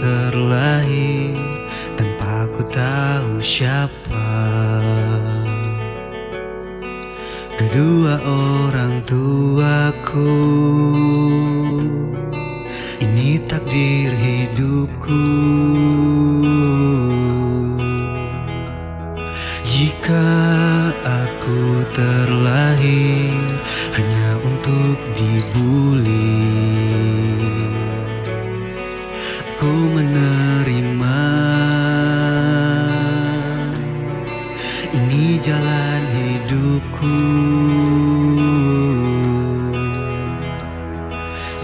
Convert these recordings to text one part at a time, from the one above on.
terlahir tanpa ku tahu siapa Kedua orang tuaku Ini takdir hidupku. Jika aku terlahir hanya untuk dibully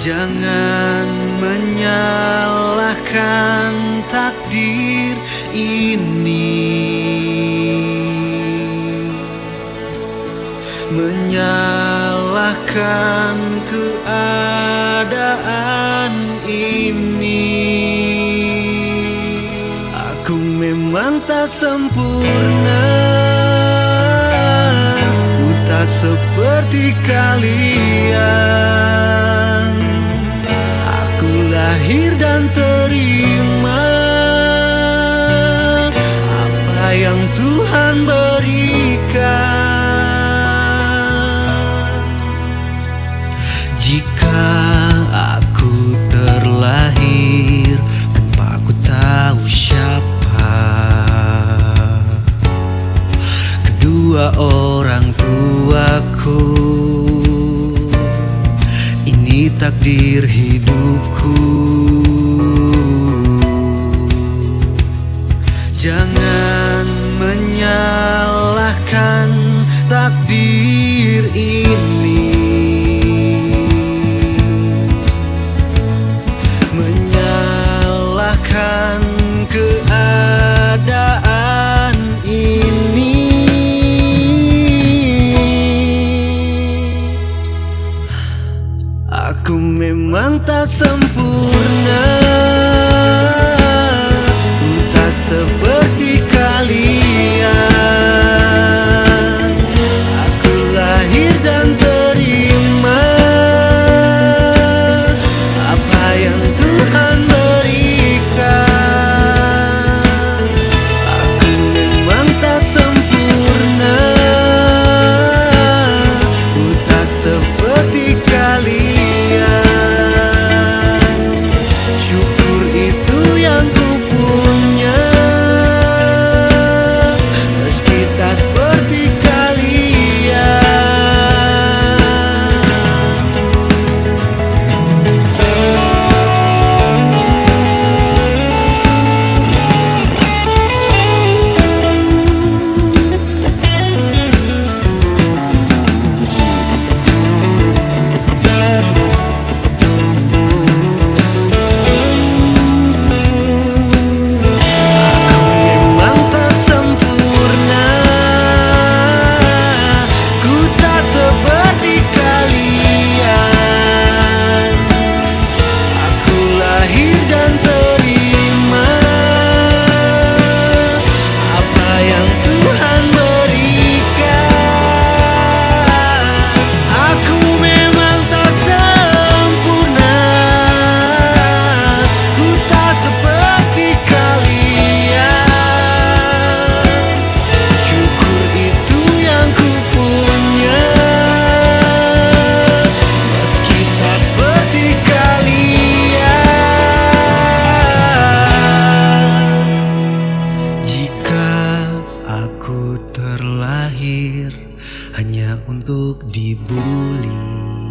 Jangan menyalahkan takdir ini. Menyalahkan keadaan ini. Aku memang tak sempurna. Ku tak seperti kalian orang tuaku. Ini takdir hidupku. Jangan menyalahkan takdir ini Aku memang tak sempurna. Tak seperti kalian terlahir hanya untuk dibully